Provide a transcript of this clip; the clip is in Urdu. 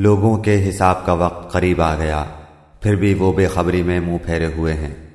لوگوں کے حساب کا وقت قریب آ گیا، پھر بھی وہ بے خبری میں منہ پھیرے ہوئے ہیں۔